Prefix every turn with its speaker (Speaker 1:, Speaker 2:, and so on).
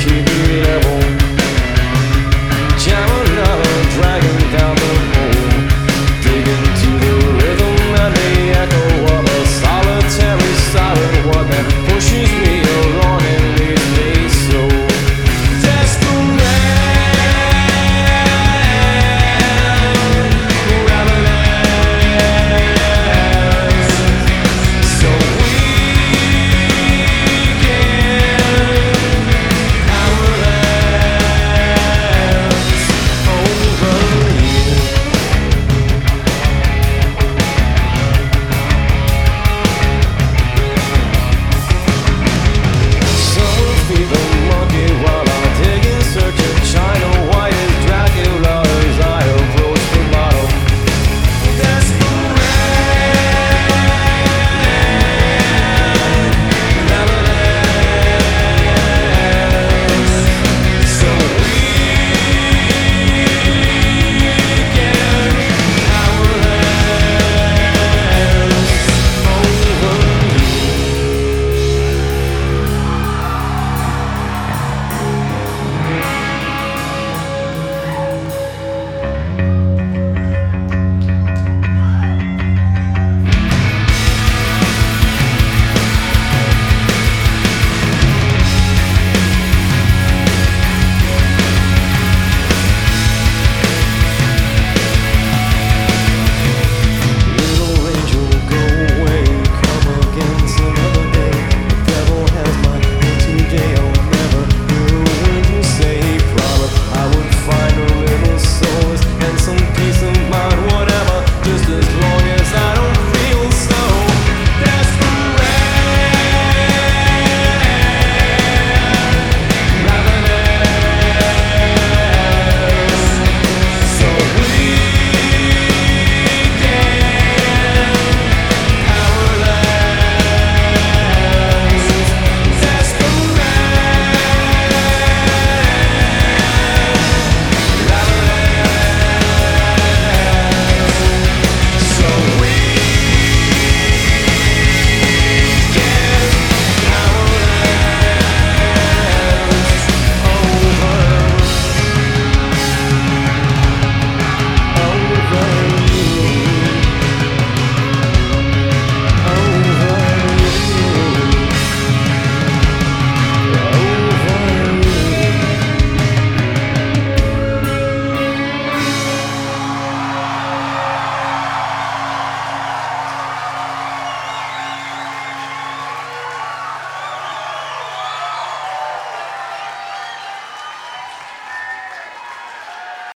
Speaker 1: keep